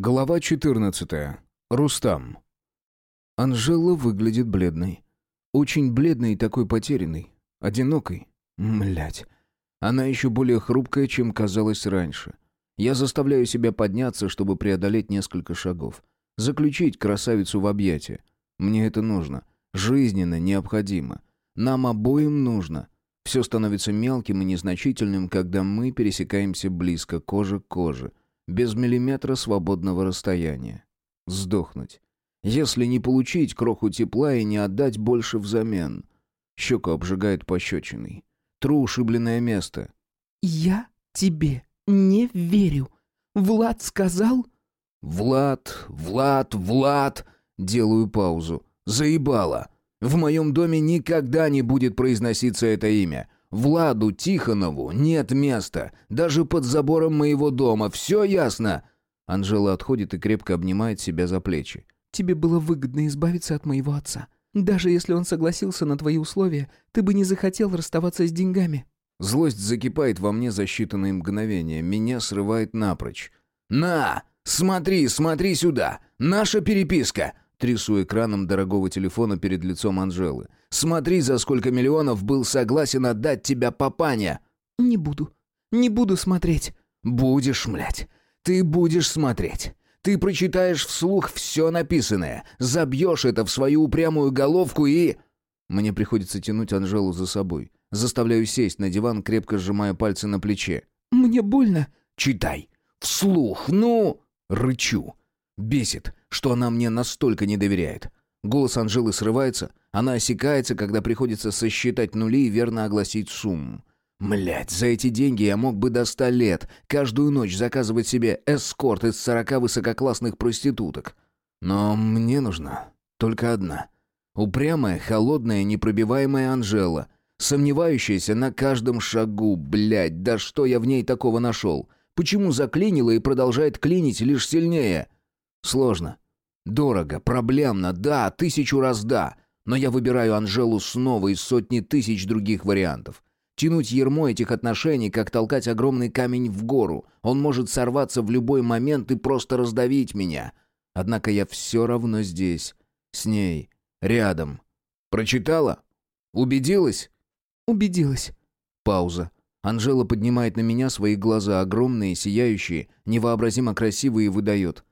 Глава 14. Рустам. Анжела выглядит бледной. Очень бледной и такой потерянной. Одинокой. Млять. Она еще более хрупкая, чем казалось раньше. Я заставляю себя подняться, чтобы преодолеть несколько шагов. Заключить красавицу в объятия. Мне это нужно. Жизненно необходимо. Нам обоим нужно. Все становится мелким и незначительным, когда мы пересекаемся близко, кожа к коже без миллиметра свободного расстояния. Сдохнуть. Если не получить кроху тепла и не отдать больше взамен. Щеку обжигает пощечиной. Тру ушибленное место. «Я тебе не верю. Влад сказал...» «Влад, Влад, Влад...» Делаю паузу. «Заебало. В моем доме никогда не будет произноситься это имя. Владу Тихонову нет места, даже под забором моего дома, все ясно?» Анжела отходит и крепко обнимает себя за плечи. «Тебе было выгодно избавиться от моего отца. Даже если он согласился на твои условия, ты бы не захотел расставаться с деньгами». Злость закипает во мне за считанные мгновения, меня срывает напрочь. «На! Смотри, смотри сюда! Наша переписка! Трясу экраном дорогого телефона перед лицом Анжелы. «Смотри, за сколько миллионов был согласен отдать тебя папаня!» «Не буду. Не буду смотреть». «Будешь, млять. Ты будешь смотреть. Ты прочитаешь вслух все написанное, забьешь это в свою упрямую головку и...» Мне приходится тянуть Анжелу за собой. Заставляю сесть на диван, крепко сжимая пальцы на плече. «Мне больно». «Читай. Вслух, ну...» Рычу. Бесит, что она мне настолько не доверяет. Голос Анжелы срывается, она осекается, когда приходится сосчитать нули и верно огласить сумму. Млять, за эти деньги я мог бы до ста лет каждую ночь заказывать себе эскорт из сорока высококлассных проституток. Но мне нужна только одна. Упрямая, холодная, непробиваемая Анжела, сомневающаяся на каждом шагу, блядь, да что я в ней такого нашел? Почему заклинила и продолжает клинить лишь сильнее?» Сложно. Дорого, проблемно, да, тысячу раз да. Но я выбираю Анжелу снова из сотни тысяч других вариантов. Тянуть ермо этих отношений, как толкать огромный камень в гору. Он может сорваться в любой момент и просто раздавить меня. Однако я все равно здесь. С ней. Рядом. Прочитала? Убедилась? Убедилась. Пауза. Анжела поднимает на меня свои глаза, огромные, сияющие, невообразимо красивые, и выдает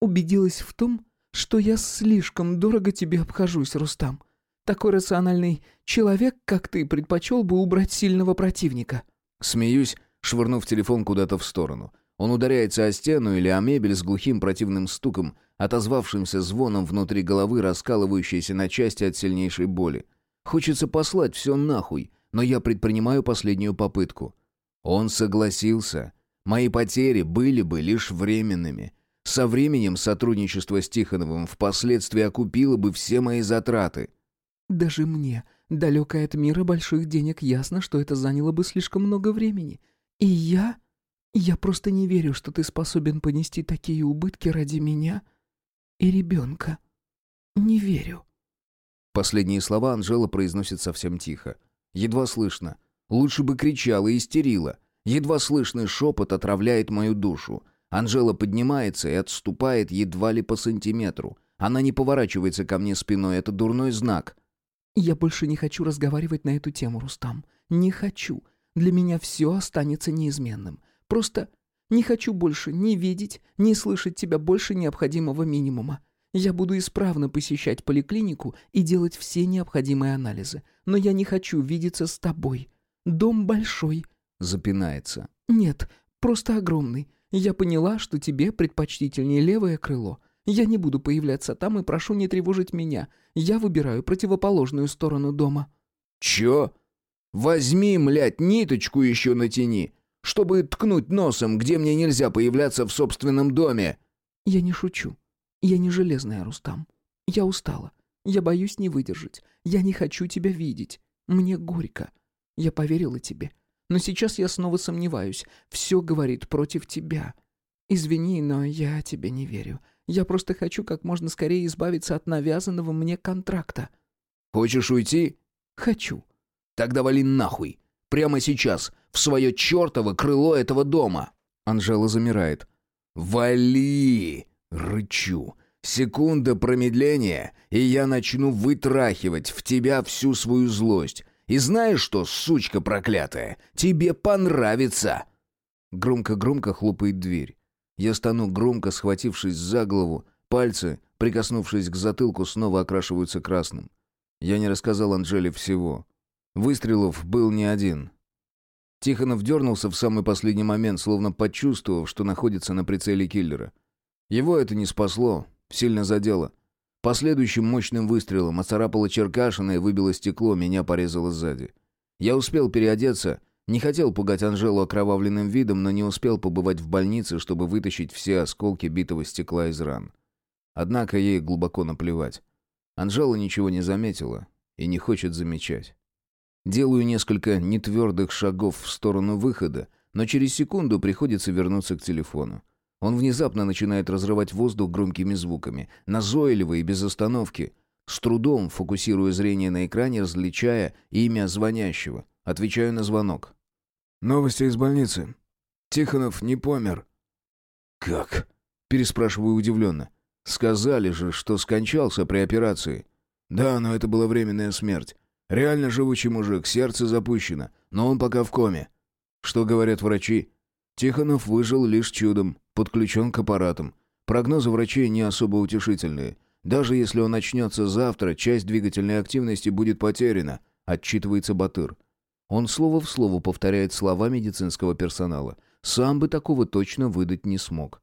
убедилась в том, что я слишком дорого тебе обхожусь, Рустам. Такой рациональный человек, как ты, предпочел бы убрать сильного противника». Смеюсь, швырнув телефон куда-то в сторону. Он ударяется о стену или о мебель с глухим противным стуком, отозвавшимся звоном внутри головы, раскалывающейся на части от сильнейшей боли. Хочется послать все нахуй, но я предпринимаю последнюю попытку. Он согласился. Мои потери были бы лишь временными. Со временем сотрудничество с Тихоновым впоследствии окупило бы все мои затраты. Даже мне, далекой от мира больших денег, ясно, что это заняло бы слишком много времени. И я... Я просто не верю, что ты способен понести такие убытки ради меня и ребенка. Не верю. Последние слова Анжела произносит совсем тихо. Едва слышно. Лучше бы кричала и истерила. Едва слышный шепот отравляет мою душу. Анжела поднимается и отступает едва ли по сантиметру. Она не поворачивается ко мне спиной, это дурной знак. «Я больше не хочу разговаривать на эту тему, Рустам. Не хочу. Для меня все останется неизменным. Просто не хочу больше ни видеть, ни слышать тебя больше необходимого минимума. Я буду исправно посещать поликлинику и делать все необходимые анализы. Но я не хочу видеться с тобой. Дом большой». Запинается. «Нет, просто огромный. Я поняла, что тебе предпочтительнее левое крыло. Я не буду появляться там и прошу не тревожить меня. Я выбираю противоположную сторону дома». «Чё? Возьми, млядь, ниточку еще натяни, чтобы ткнуть носом, где мне нельзя появляться в собственном доме». «Я не шучу. Я не железная, Рустам. Я устала. Я боюсь не выдержать. Я не хочу тебя видеть. Мне горько. Я поверила тебе. Но сейчас я снова сомневаюсь. Все говорит против тебя. Извини, но я тебе не верю. Я просто хочу как можно скорее избавиться от навязанного мне контракта. Хочешь уйти? Хочу. Тогда вали нахуй. Прямо сейчас, в свое чертово крыло этого дома. Анжела замирает. «Вали!» Рычу. Секунда промедления, и я начну вытрахивать в тебя всю свою злость. И знаешь что, сучка проклятая, тебе понравится!» Громко-громко хлопает дверь. Я стану громко, схватившись за голову, пальцы, прикоснувшись к затылку, снова окрашиваются красным. Я не рассказал Анжеле всего. Выстрелов был не один. Тихонов дернулся в самый последний момент, словно почувствовав, что находится на прицеле киллера. Его это не спасло, сильно задело. Последующим мощным выстрелом оцарапало Черкашина и выбило стекло, меня порезало сзади. Я успел переодеться, не хотел пугать Анжелу окровавленным видом, но не успел побывать в больнице, чтобы вытащить все осколки битого стекла из ран. Однако ей глубоко наплевать. Анжела ничего не заметила и не хочет замечать. Делаю несколько нетвердых шагов в сторону выхода, но через секунду приходится вернуться к телефону. Он внезапно начинает разрывать воздух громкими звуками, назойливо и без остановки. С трудом, фокусируя зрение на экране, различая имя звонящего. Отвечаю на звонок. «Новости из больницы. Тихонов не помер». «Как?» – переспрашиваю удивленно. «Сказали же, что скончался при операции». «Да, но это была временная смерть. Реально живучий мужик, сердце запущено, но он пока в коме. Что говорят врачи? Тихонов выжил лишь чудом, подключен к аппаратам. Прогнозы врачей не особо утешительные. Даже если он начнется завтра, часть двигательной активности будет потеряна, отчитывается Батыр. Он слово в слово повторяет слова медицинского персонала. Сам бы такого точно выдать не смог.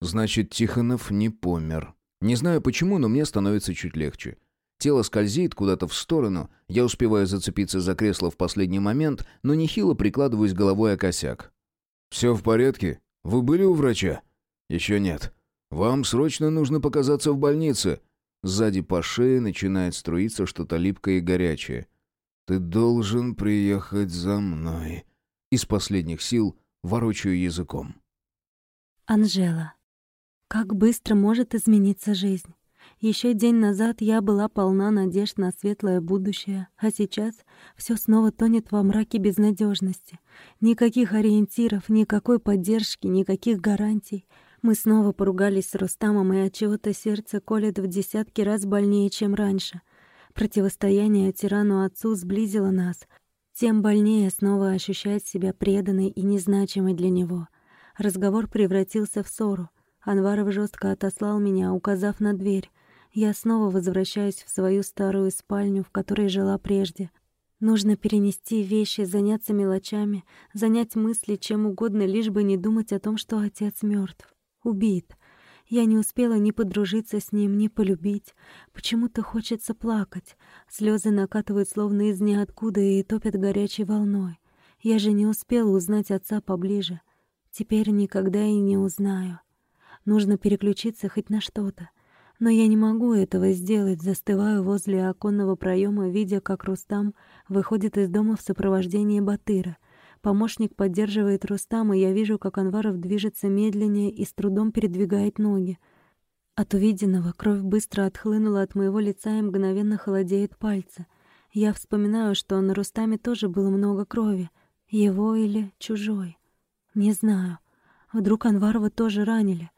Значит, Тихонов не помер. Не знаю почему, но мне становится чуть легче. Тело скользит куда-то в сторону, я успеваю зацепиться за кресло в последний момент, но нехило прикладываюсь головой о косяк. «Все в порядке? Вы были у врача?» «Еще нет. Вам срочно нужно показаться в больнице». Сзади по шее начинает струиться что-то липкое и горячее. «Ты должен приехать за мной». Из последних сил ворочаю языком. Анжела. Как быстро может измениться жизнь? Еще день назад я была полна надежд на светлое будущее, а сейчас все снова тонет во мраке безнадежности. Никаких ориентиров, никакой поддержки, никаких гарантий. Мы снова поругались с Рустамом, и от чего-то сердце колет в десятки раз больнее, чем раньше. Противостояние тирану-отцу сблизило нас. Тем больнее снова ощущать себя преданной и незначимой для него. Разговор превратился в ссору. Анваров жестко отослал меня, указав на дверь. Я снова возвращаюсь в свою старую спальню, в которой жила прежде. Нужно перенести вещи, заняться мелочами, занять мысли чем угодно, лишь бы не думать о том, что отец мертв, убит. Я не успела ни подружиться с ним, ни полюбить. Почему-то хочется плакать. Слезы накатывают словно из ниоткуда и топят горячей волной. Я же не успела узнать отца поближе. Теперь никогда и не узнаю. Нужно переключиться хоть на что-то. Но я не могу этого сделать, застываю возле оконного проема, видя, как Рустам выходит из дома в сопровождении Батыра. Помощник поддерживает Рустам, и я вижу, как Анваров движется медленнее и с трудом передвигает ноги. От увиденного кровь быстро отхлынула от моего лица и мгновенно холодеет пальцы. Я вспоминаю, что на Рустаме тоже было много крови. Его или чужой. Не знаю. Вдруг Анварова тоже ранили.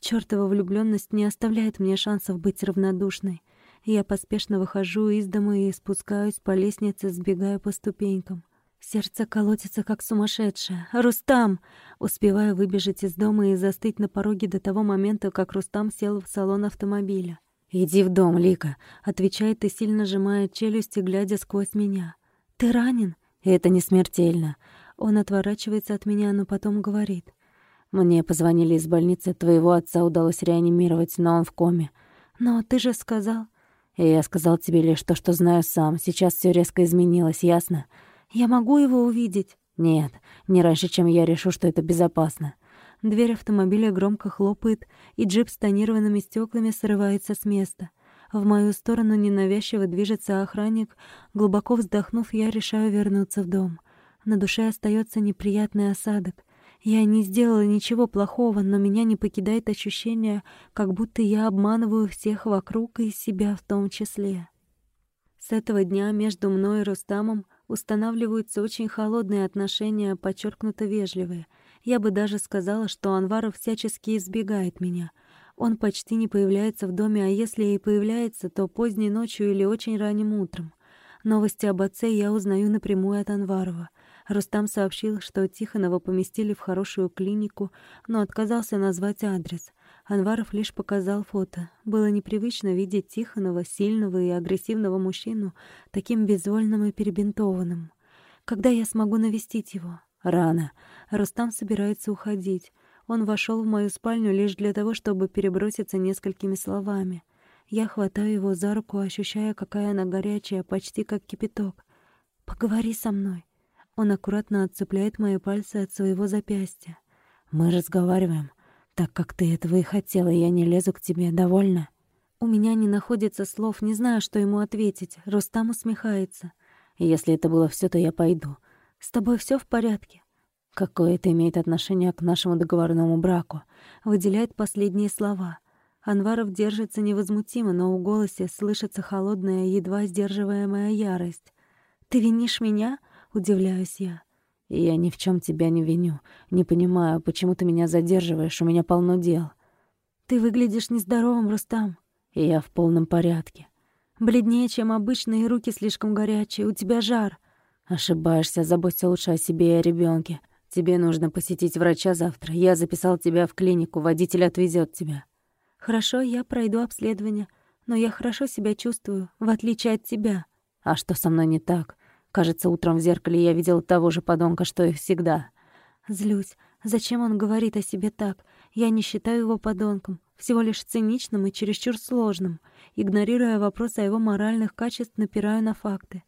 Чёртова влюблённость не оставляет мне шансов быть равнодушной. Я поспешно выхожу из дома и спускаюсь по лестнице, сбегая по ступенькам. Сердце колотится, как сумасшедшее. «Рустам!» Успеваю выбежать из дома и застыть на пороге до того момента, как Рустам сел в салон автомобиля. «Иди в дом, Лика», — отвечает и сильно сжимает челюсти, глядя сквозь меня. «Ты ранен?» «Это не смертельно». Он отворачивается от меня, но потом говорит. Мне позвонили из больницы, твоего отца удалось реанимировать, но он в коме. Но ты же сказал... И я сказал тебе лишь то, что знаю сам. Сейчас все резко изменилось, ясно? Я могу его увидеть? Нет, не раньше, чем я решу, что это безопасно. Дверь автомобиля громко хлопает, и джип с тонированными стеклами срывается с места. В мою сторону ненавязчиво движется охранник. Глубоко вздохнув, я решаю вернуться в дом. На душе остается неприятный осадок. Я не сделала ничего плохого, но меня не покидает ощущение, как будто я обманываю всех вокруг и себя в том числе. С этого дня между мной и Рустамом устанавливаются очень холодные отношения, подчеркнуто вежливые. Я бы даже сказала, что Анваров всячески избегает меня. Он почти не появляется в доме, а если и появляется, то поздней ночью или очень ранним утром. Новости об отце я узнаю напрямую от Анварова. Рустам сообщил, что Тихонова поместили в хорошую клинику, но отказался назвать адрес. Анваров лишь показал фото. Было непривычно видеть Тихонова, сильного и агрессивного мужчину, таким безвольным и перебинтованным. Когда я смогу навестить его? Рано. Рустам собирается уходить. Он вошел в мою спальню лишь для того, чтобы переброситься несколькими словами. Я хватаю его за руку, ощущая, какая она горячая, почти как кипяток. «Поговори со мной». Он аккуратно отцепляет мои пальцы от своего запястья. «Мы разговариваем, так как ты этого и хотела, я не лезу к тебе, довольно?» У меня не находится слов, не знаю, что ему ответить. Рустам усмехается. «Если это было все, то я пойду. С тобой все в порядке?» «Какое это имеет отношение к нашему договорному браку?» Выделяет последние слова. Анваров держится невозмутимо, но в голосе слышится холодная, едва сдерживаемая ярость. «Ты винишь меня?» Удивляюсь я. Я ни в чем тебя не виню. Не понимаю, почему ты меня задерживаешь, у меня полно дел. Ты выглядишь нездоровым, Рустам. Я в полном порядке. Бледнее, чем обычно, и руки слишком горячие. У тебя жар. Ошибаешься, заботься лучше о себе и о ребенке. Тебе нужно посетить врача завтра. Я записал тебя в клинику, водитель отвезет тебя. Хорошо, я пройду обследование, но я хорошо себя чувствую, в отличие от тебя. А что со мной не так? Кажется, утром в зеркале я видела того же подонка, что и всегда. Злюсь. Зачем он говорит о себе так? Я не считаю его подонком, всего лишь циничным и чересчур сложным. Игнорируя вопрос о его моральных качествах, напираю на факты.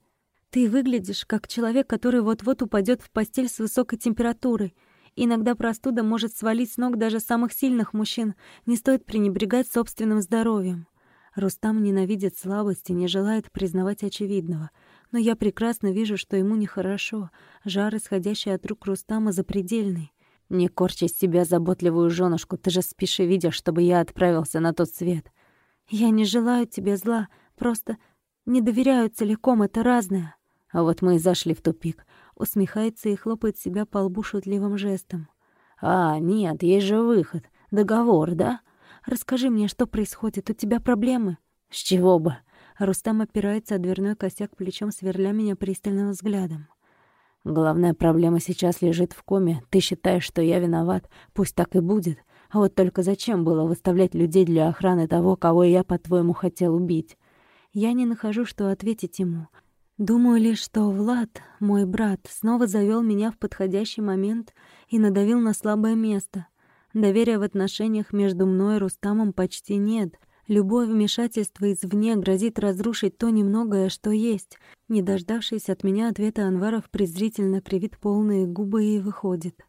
Ты выглядишь как человек, который вот-вот упадет в постель с высокой температурой. Иногда простуда может свалить с ног даже самых сильных мужчин. Не стоит пренебрегать собственным здоровьем. Рустам ненавидит слабости, не желает признавать очевидного — но я прекрасно вижу, что ему нехорошо. Жар, исходящий от рук Рустама, запредельный. Не корчи из себя заботливую женушку, ты же спишь и видишь, чтобы я отправился на тот свет. Я не желаю тебе зла, просто не доверяю целиком, это разное. А вот мы и зашли в тупик. Усмехается и хлопает себя по лбу шутливым жестом. А, нет, есть же выход. Договор, да? Расскажи мне, что происходит, у тебя проблемы? С чего бы? Рустам опирается о дверной косяк плечом, сверля меня пристальным взглядом. «Главная проблема сейчас лежит в коме. Ты считаешь, что я виноват. Пусть так и будет. А вот только зачем было выставлять людей для охраны того, кого я, по-твоему, хотел убить?» Я не нахожу, что ответить ему. Думаю лишь, что Влад, мой брат, снова завел меня в подходящий момент и надавил на слабое место. Доверия в отношениях между мной и Рустамом почти нет — Любое вмешательство извне грозит разрушить то немногое, что есть. Не дождавшись от меня ответа, Анваров презрительно кривит полные губы и выходит.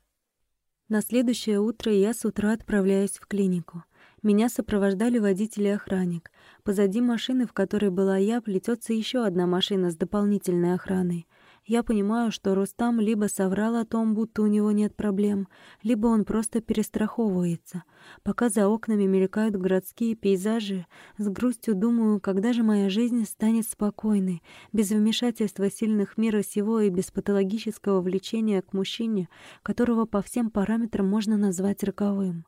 На следующее утро я с утра отправляюсь в клинику. Меня сопровождали водитель и охранник. Позади машины, в которой была я, плетется еще одна машина с дополнительной охраной. Я понимаю, что Рустам либо соврал о том, будто у него нет проблем, либо он просто перестраховывается. Пока за окнами мелькают городские пейзажи, с грустью думаю, когда же моя жизнь станет спокойной, без вмешательства сильных мира сего и без патологического влечения к мужчине, которого по всем параметрам можно назвать роковым.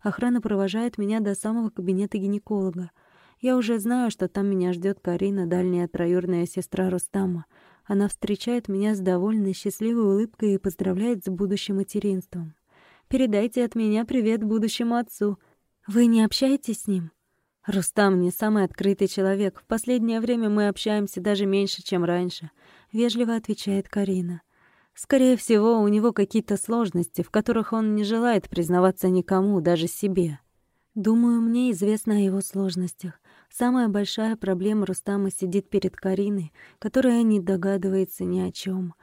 Охрана провожает меня до самого кабинета гинеколога. Я уже знаю, что там меня ждет Карина, дальняя троюрная сестра Рустама. Она встречает меня с довольной, счастливой улыбкой и поздравляет с будущим материнством. «Передайте от меня привет будущему отцу. Вы не общаетесь с ним?» «Рустам не самый открытый человек. В последнее время мы общаемся даже меньше, чем раньше», — вежливо отвечает Карина. «Скорее всего, у него какие-то сложности, в которых он не желает признаваться никому, даже себе». Думаю, мне известно о его сложностях. Самая большая проблема Рустама сидит перед Кариной, которая не догадывается ни о чем.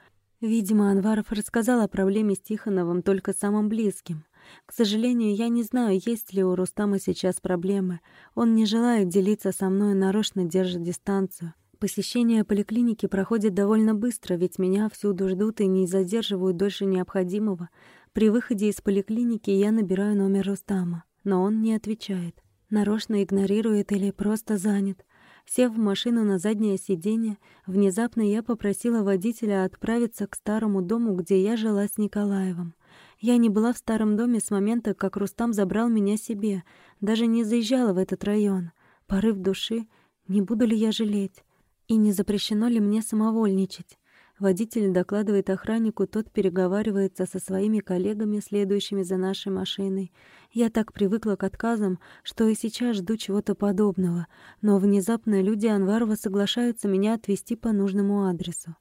Видимо, Анваров рассказал о проблеме с Тихоновым только самым близким. К сожалению, я не знаю, есть ли у Рустама сейчас проблемы. Он не желает делиться со мной, нарочно держит дистанцию. Посещение поликлиники проходит довольно быстро, ведь меня всюду ждут и не задерживают дольше необходимого. При выходе из поликлиники я набираю номер Рустама, но он не отвечает нарочно игнорирует или просто занят. Сев в машину на заднее сиденье, внезапно я попросила водителя отправиться к старому дому, где я жила с Николаевым. Я не была в старом доме с момента, как Рустам забрал меня себе, даже не заезжала в этот район. Порыв души, не буду ли я жалеть? И не запрещено ли мне самовольничать? Водитель докладывает охраннику, тот переговаривается со своими коллегами, следующими за нашей машиной. Я так привыкла к отказам, что и сейчас жду чего-то подобного, но внезапно люди Анварова соглашаются меня отвезти по нужному адресу.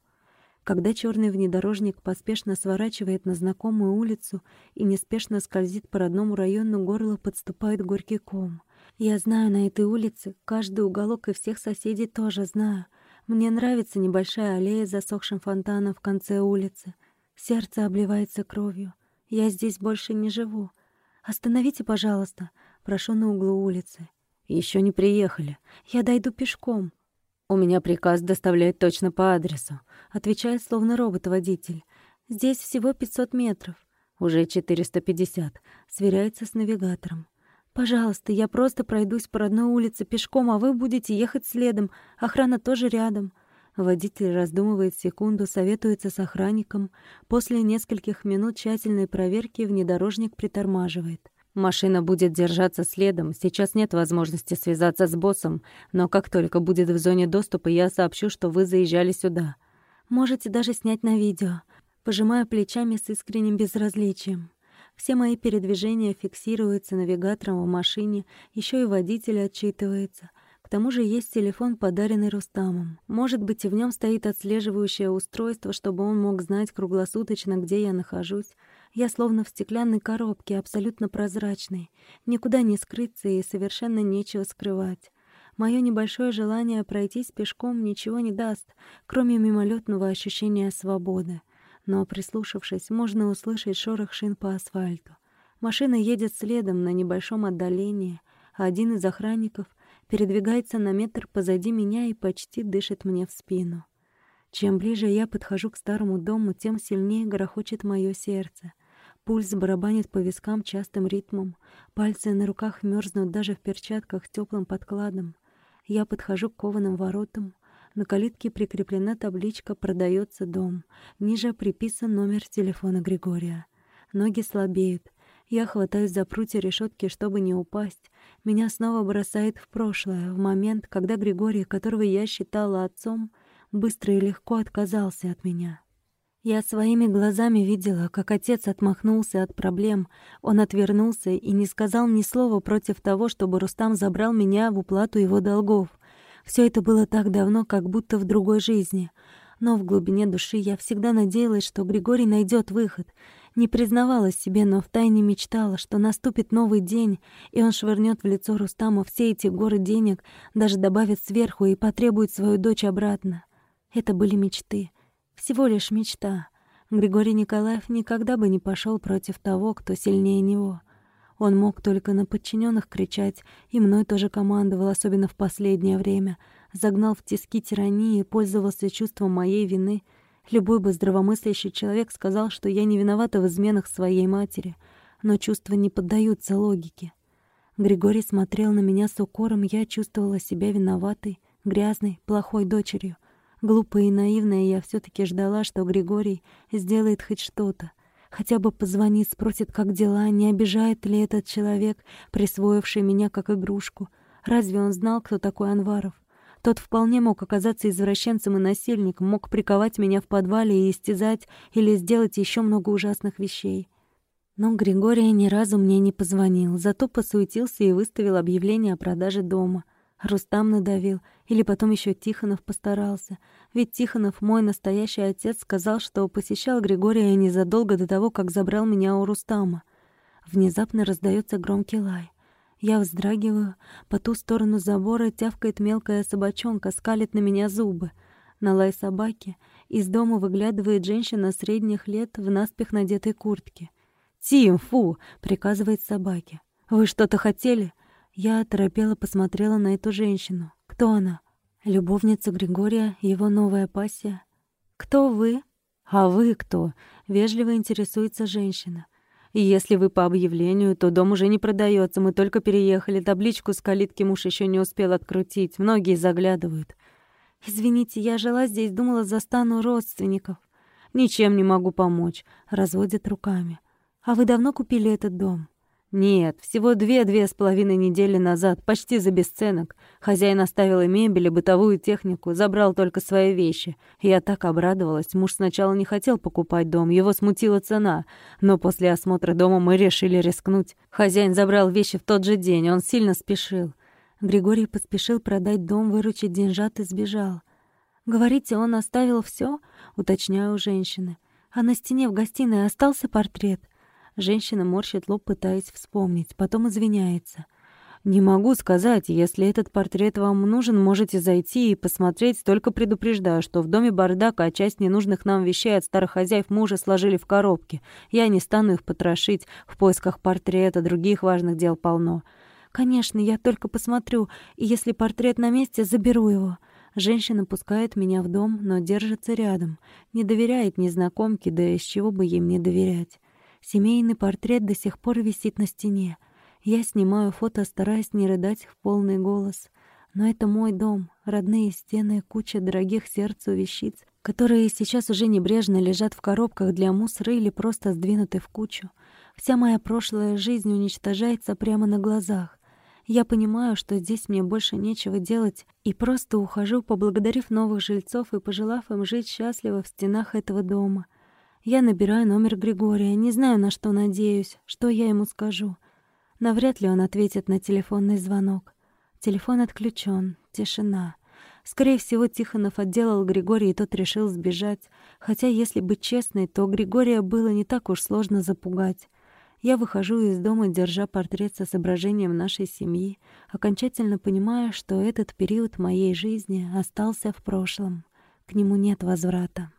Когда черный внедорожник поспешно сворачивает на знакомую улицу и неспешно скользит по родному району, горло подступает горький ком. Я знаю на этой улице каждый уголок и всех соседей тоже знаю. Мне нравится небольшая аллея с засохшим фонтаном в конце улицы. Сердце обливается кровью. Я здесь больше не живу. Остановите, пожалуйста. Прошу на углу улицы. Еще не приехали. Я дойду пешком. «У меня приказ доставлять точно по адресу», — отвечает словно робот-водитель. «Здесь всего 500 метров». «Уже 450», — сверяется с навигатором. «Пожалуйста, я просто пройдусь по родной улице пешком, а вы будете ехать следом. Охрана тоже рядом». Водитель раздумывает секунду, советуется с охранником. После нескольких минут тщательной проверки внедорожник притормаживает. Машина будет держаться следом. Сейчас нет возможности связаться с боссом, но как только будет в зоне доступа, я сообщу, что вы заезжали сюда. Можете даже снять на видео. Пожимаю плечами с искренним безразличием. Все мои передвижения фиксируются навигатором в машине, еще и водитель отчитывается. К тому же есть телефон, подаренный Рустамом. Может быть, и в нем стоит отслеживающее устройство, чтобы он мог знать круглосуточно, где я нахожусь. Я словно в стеклянной коробке, абсолютно прозрачной. Никуда не скрыться и совершенно нечего скрывать. Мое небольшое желание пройтись пешком ничего не даст, кроме мимолетного ощущения свободы. Но, прислушавшись, можно услышать шорох шин по асфальту. Машина едет следом на небольшом отдалении, а один из охранников передвигается на метр позади меня и почти дышит мне в спину. Чем ближе я подхожу к старому дому, тем сильнее грохочет мое сердце. Пульс барабанит по вискам частым ритмом. Пальцы на руках мерзнут даже в перчатках с теплым подкладом. Я подхожу к кованым воротам. На калитке прикреплена табличка «Продается дом». Ниже приписан номер телефона Григория. Ноги слабеют. Я хватаюсь за прутья решетки, чтобы не упасть. Меня снова бросает в прошлое, в момент, когда Григорий, которого я считала отцом, быстро и легко отказался от меня. Я своими глазами видела, как отец отмахнулся от проблем. Он отвернулся и не сказал ни слова против того, чтобы Рустам забрал меня в уплату его долгов. Все это было так давно, как будто в другой жизни. Но в глубине души я всегда надеялась, что Григорий найдет выход. Не признавалась себе, но втайне мечтала, что наступит новый день, и он швырнет в лицо Рустама все эти горы денег, даже добавит сверху и потребует свою дочь обратно. Это были мечты. Всего лишь мечта. Григорий Николаев никогда бы не пошел против того, кто сильнее него. Он мог только на подчиненных кричать, и мной тоже командовал, особенно в последнее время. Загнал в тиски тирании, пользовался чувством моей вины. Любой бы здравомыслящий человек сказал, что я не виновата в изменах своей матери, но чувства не поддаются логике. Григорий смотрел на меня с укором, я чувствовала себя виноватой, грязной, плохой дочерью — Глупая и наивная я все таки ждала, что Григорий сделает хоть что-то. Хотя бы позвонит, спросит, как дела, не обижает ли этот человек, присвоивший меня как игрушку. Разве он знал, кто такой Анваров? Тот вполне мог оказаться извращенцем и насильником, мог приковать меня в подвале и истязать или сделать еще много ужасных вещей. Но Григорий ни разу мне не позвонил, зато посуетился и выставил объявление о продаже дома. Рустам надавил, или потом еще Тихонов постарался. Ведь Тихонов, мой настоящий отец, сказал, что посещал Григория незадолго до того, как забрал меня у Рустама. Внезапно раздается громкий лай. Я вздрагиваю, по ту сторону забора тявкает мелкая собачонка, скалит на меня зубы. На лай собаки из дома выглядывает женщина средних лет в наспех надетой куртке. «Тим, фу!» — приказывает собаке. «Вы что-то хотели?» Я оторопела посмотрела на эту женщину. Кто она? Любовница Григория, его новая пассия? Кто вы? А вы кто? Вежливо интересуется женщина. Если вы по объявлению, то дом уже не продается. Мы только переехали. Табличку с калитки муж еще не успел открутить. Многие заглядывают. Извините, я жила здесь, думала, застану родственников. Ничем не могу помочь. Разводит руками. «А вы давно купили этот дом?» «Нет, всего две-две с половиной недели назад, почти за бесценок. Хозяин оставил и мебель, и бытовую технику, забрал только свои вещи. Я так обрадовалась. Муж сначала не хотел покупать дом, его смутила цена. Но после осмотра дома мы решили рискнуть. Хозяин забрал вещи в тот же день, он сильно спешил. Григорий поспешил продать дом, выручить деньжат и сбежал. «Говорите, он оставил все? уточняю у женщины. «А на стене в гостиной остался портрет?» Женщина морщит лоб, пытаясь вспомнить, потом извиняется. «Не могу сказать. Если этот портрет вам нужен, можете зайти и посмотреть. Только предупреждаю, что в доме бардак, а часть ненужных нам вещей от старых хозяев мы уже сложили в коробки. Я не стану их потрошить. В поисках портрета других важных дел полно. Конечно, я только посмотрю, и если портрет на месте, заберу его». Женщина пускает меня в дом, но держится рядом. Не доверяет незнакомке, да из чего бы ей мне доверять. Семейный портрет до сих пор висит на стене. Я снимаю фото, стараясь не рыдать в полный голос. Но это мой дом, родные стены, куча дорогих сердцу вещиц, которые сейчас уже небрежно лежат в коробках для мусора или просто сдвинуты в кучу. Вся моя прошлая жизнь уничтожается прямо на глазах. Я понимаю, что здесь мне больше нечего делать, и просто ухожу, поблагодарив новых жильцов и пожелав им жить счастливо в стенах этого дома — я набираю номер Григория, не знаю, на что надеюсь, что я ему скажу. Навряд ли он ответит на телефонный звонок. Телефон отключен, тишина. Скорее всего, Тихонов отделал Григория, и тот решил сбежать. Хотя, если быть честной, то Григория было не так уж сложно запугать. Я выхожу из дома, держа портрет с изображением нашей семьи, окончательно понимая, что этот период моей жизни остался в прошлом. К нему нет возврата.